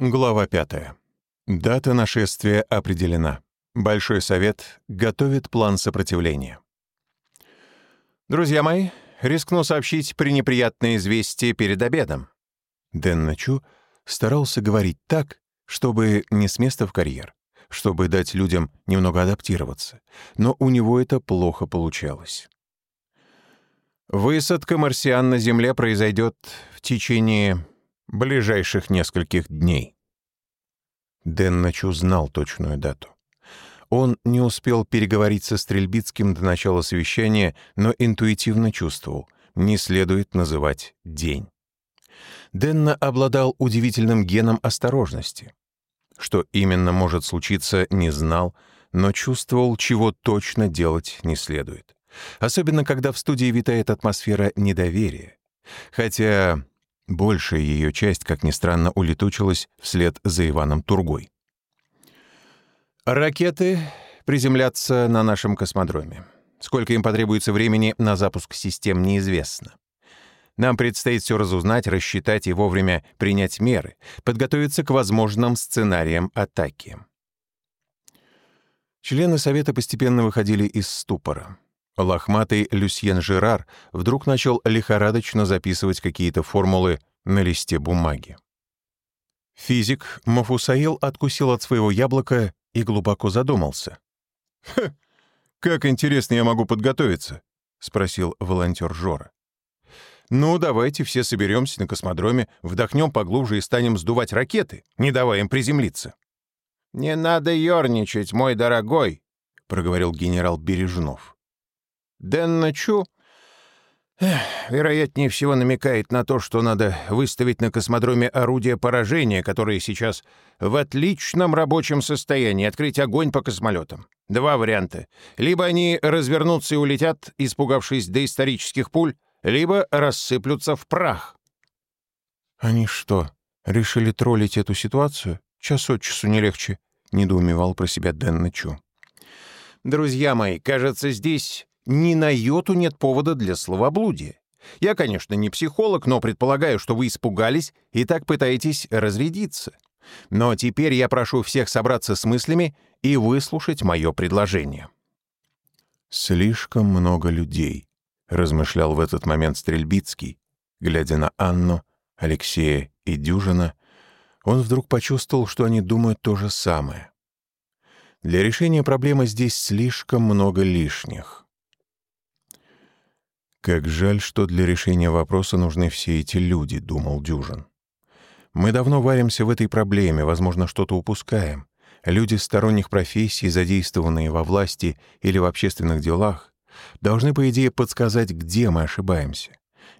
Глава 5. Дата нашествия определена. Большой совет готовит план сопротивления. Друзья мои, рискну сообщить пренеприятное известие перед обедом. Дэн Начу старался говорить так, чтобы не с места в карьер, чтобы дать людям немного адаптироваться, но у него это плохо получалось. Высадка марсиан на Земле произойдет в течение ближайших нескольких дней. Дэн Начу знал точную дату. Он не успел переговорить со Стрельбицким до начала совещания, но интуитивно чувствовал, не следует называть день. Денна обладал удивительным геном осторожности. Что именно может случиться, не знал, но чувствовал, чего точно делать не следует. Особенно, когда в студии витает атмосфера недоверия. Хотя Большая ее часть, как ни странно, улетучилась вслед за Иваном Тургой. Ракеты приземлятся на нашем космодроме. Сколько им потребуется времени на запуск систем, неизвестно. Нам предстоит все разузнать, рассчитать и вовремя принять меры, подготовиться к возможным сценариям атаки. Члены Совета постепенно выходили из ступора. Лохматый Люсьен Жерар вдруг начал лихорадочно записывать какие-то формулы на листе бумаги. Физик Мафусаил откусил от своего яблока и глубоко задумался. «Ха, как интересно я могу подготовиться?» — спросил волонтер Жора. «Ну, давайте все соберемся на космодроме, вдохнем поглубже и станем сдувать ракеты, не давая им приземлиться». «Не надо ерничать, мой дорогой», — проговорил генерал Бережнов. Дэнна Чу, вероятнее всего, намекает на то, что надо выставить на космодроме орудия поражения, которые сейчас в отличном рабочем состоянии, открыть огонь по космолетам. Два варианта. Либо они развернутся и улетят, испугавшись доисторических пуль, либо рассыплются в прах. «Они что, решили троллить эту ситуацию? Час от часу не легче», — недоумевал про себя Дэн Чу. «Друзья мои, кажется, здесь ни на йоту нет повода для словоблудия. Я, конечно, не психолог, но предполагаю, что вы испугались и так пытаетесь разрядиться. Но теперь я прошу всех собраться с мыслями и выслушать мое предложение». «Слишком много людей», — размышлял в этот момент Стрельбицкий, глядя на Анну, Алексея и Дюжина, он вдруг почувствовал, что они думают то же самое. Для решения проблемы здесь слишком много лишних. «Как жаль, что для решения вопроса нужны все эти люди», — думал Дюжин. «Мы давно варимся в этой проблеме, возможно, что-то упускаем. Люди сторонних профессий, задействованные во власти или в общественных делах, должны, по идее, подсказать, где мы ошибаемся.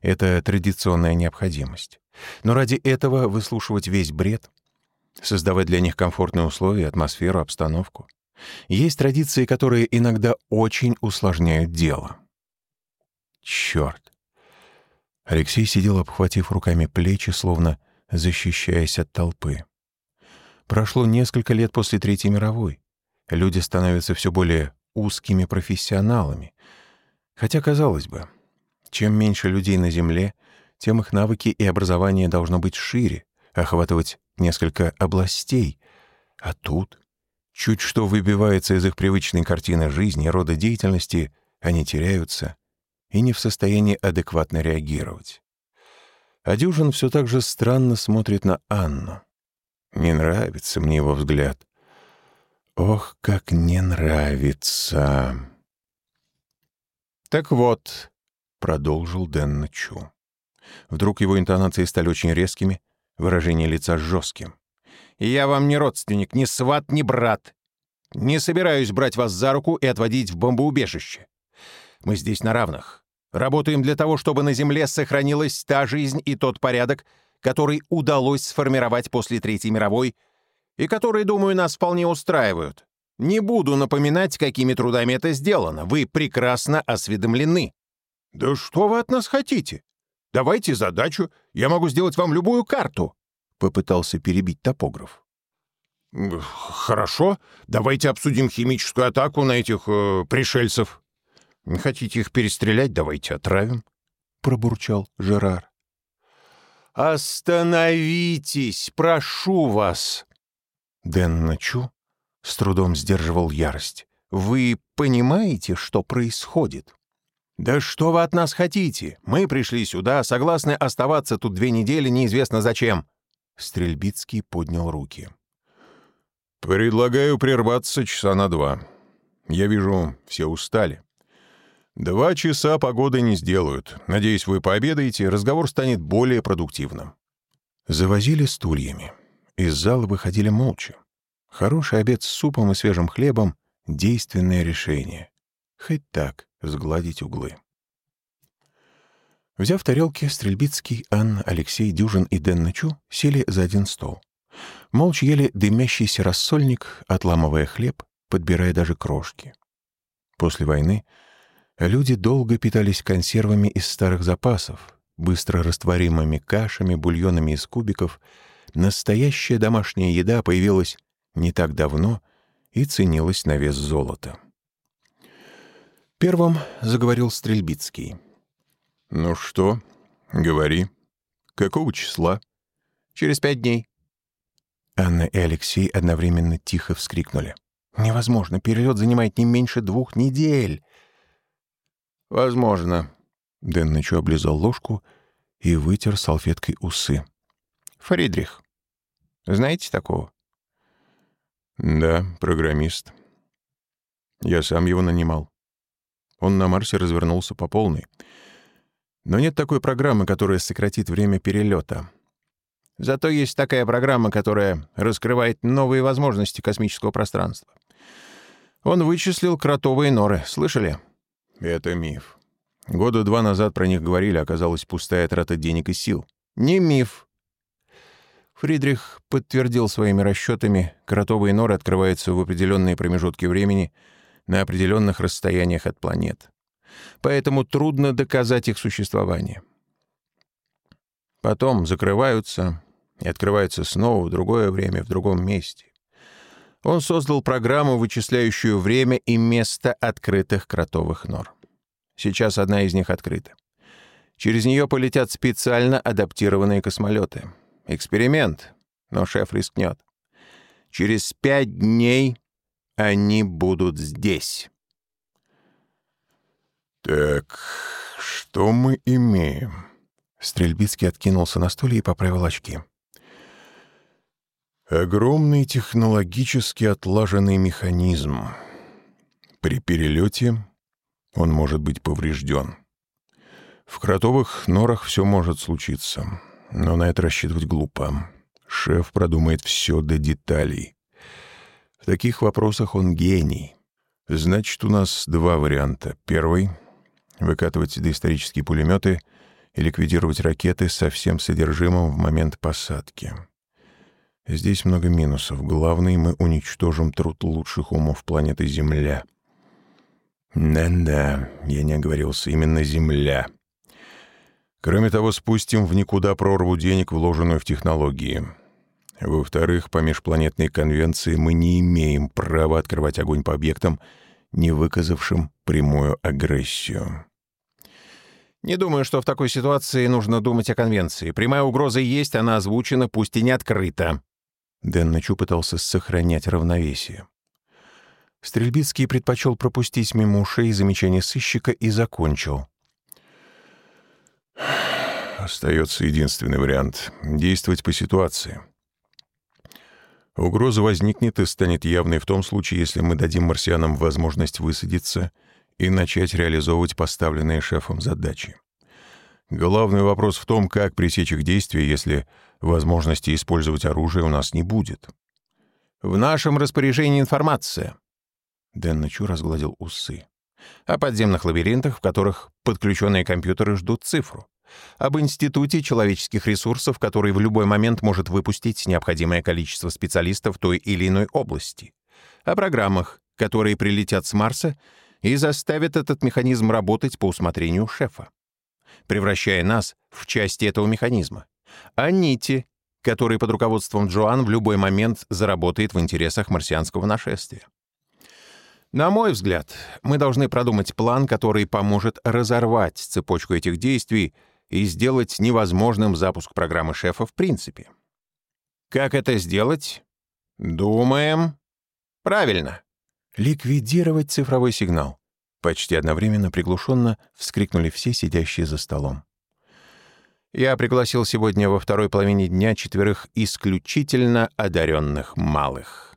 Это традиционная необходимость. Но ради этого выслушивать весь бред, создавать для них комфортные условия, атмосферу, обстановку. Есть традиции, которые иногда очень усложняют дело. Черт! Алексей сидел, обхватив руками плечи, словно защищаясь от толпы. Прошло несколько лет после Третьей мировой. Люди становятся все более узкими профессионалами. Хотя, казалось бы, чем меньше людей на Земле, тем их навыки и образование должно быть шире, охватывать несколько областей. А тут, чуть что выбивается из их привычной картины жизни, рода деятельности, они теряются и не в состоянии адекватно реагировать. А Дюжин все так же странно смотрит на Анну. Не нравится мне его взгляд. Ох, как не нравится. «Так вот», — продолжил Дэн Чу. Вдруг его интонации стали очень резкими, выражение лица жестким. «Я вам не родственник, ни сват, ни брат. Не собираюсь брать вас за руку и отводить в бомбоубежище. Мы здесь на равных. Работаем для того, чтобы на Земле сохранилась та жизнь и тот порядок, который удалось сформировать после Третьей мировой и которые, думаю, нас вполне устраивают. Не буду напоминать, какими трудами это сделано. Вы прекрасно осведомлены. Да что вы от нас хотите? Давайте задачу, я могу сделать вам любую карту, попытался перебить топограф. Хорошо, давайте обсудим химическую атаку на этих э, пришельцев. Не хотите их перестрелять, давайте отравим, пробурчал Жерар. «Остановитесь! Прошу вас!» Дэн Начу с трудом сдерживал ярость. «Вы понимаете, что происходит?» «Да что вы от нас хотите? Мы пришли сюда, согласны оставаться тут две недели, неизвестно зачем». Стрельбицкий поднял руки. «Предлагаю прерваться часа на два. Я вижу, все устали. Два часа погоды не сделают. Надеюсь, вы пообедаете, разговор станет более продуктивным». Завозили стульями. Из зала выходили молча. Хороший обед с супом и свежим хлебом — действенное решение. Хоть так сгладить углы. Взяв тарелки, Стрельбицкий, Анна, Алексей, Дюжин и Дэн Ночу сели за один стол. Молча ели дымящийся рассольник, отламывая хлеб, подбирая даже крошки. После войны люди долго питались консервами из старых запасов, быстро растворимыми кашами, бульонами из кубиков. Настоящая домашняя еда появилась не так давно и ценилась на вес золота. Первым заговорил Стрельбицкий. «Ну что, говори. Какого числа?» «Через пять дней». Анна и Алексей одновременно тихо вскрикнули. «Невозможно, перелет занимает не меньше двух недель». «Возможно». Дэн Нычу облизал ложку и вытер салфеткой усы. «Фридрих. Знаете такого?» «Да, программист. Я сам его нанимал. Он на Марсе развернулся по полной. Но нет такой программы, которая сократит время перелета. Зато есть такая программа, которая раскрывает новые возможности космического пространства. Он вычислил кротовые норы. Слышали? Это миф. Года два назад про них говорили, оказалась пустая трата денег и сил. Не миф. Фридрих подтвердил своими расчетами, кротовые норы открываются в определенные промежутки времени — на определенных расстояниях от планет. Поэтому трудно доказать их существование. Потом закрываются и открываются снова в другое время, в другом месте. Он создал программу, вычисляющую время и место открытых кротовых нор. Сейчас одна из них открыта. Через нее полетят специально адаптированные космолеты. Эксперимент, но шеф рискнет. Через пять дней они будут здесь. Так, что мы имеем? Стрельбицкий откинулся на стуле и поправил очки. Огромный технологически отлаженный механизм. При перелете он может быть поврежден. В кротовых норах все может случиться, но на это рассчитывать глупо. Шеф продумает все до деталей таких вопросах он гений. Значит, у нас два варианта. Первый — выкатывать доисторические пулеметы и ликвидировать ракеты со всем содержимым в момент посадки. Здесь много минусов. Главный — мы уничтожим труд лучших умов планеты Земля. Да-да, я не оговорился, именно Земля. Кроме того, спустим в никуда прорву денег, вложенную в технологии. Во-вторых, по межпланетной конвенции мы не имеем права открывать огонь по объектам, не выказавшим прямую агрессию. Не думаю, что в такой ситуации нужно думать о конвенции. Прямая угроза есть, она озвучена, пусть и не открыта. Дэн Ночу пытался сохранять равновесие. Стрельбицкий предпочел пропустить мимо ушей замечание сыщика и закончил. Остается единственный вариант — действовать по ситуации. Угроза возникнет и станет явной в том случае, если мы дадим марсианам возможность высадиться и начать реализовывать поставленные шефом задачи. Главный вопрос в том, как пресечь их действия, если возможности использовать оружие у нас не будет. «В нашем распоряжении информация». Дэн Ночу разгладил усы. «О подземных лабиринтах, в которых подключенные компьютеры ждут цифру об Институте человеческих ресурсов, который в любой момент может выпустить необходимое количество специалистов той или иной области, о программах, которые прилетят с Марса и заставят этот механизм работать по усмотрению шефа, превращая нас в части этого механизма, о нити, который под руководством Джоан в любой момент заработает в интересах марсианского нашествия. На мой взгляд, мы должны продумать план, который поможет разорвать цепочку этих действий и сделать невозможным запуск программы шефа в принципе. Как это сделать? Думаем. Правильно. Ликвидировать цифровой сигнал. Почти одновременно приглушенно вскрикнули все сидящие за столом. Я пригласил сегодня во второй половине дня четверых исключительно одаренных малых.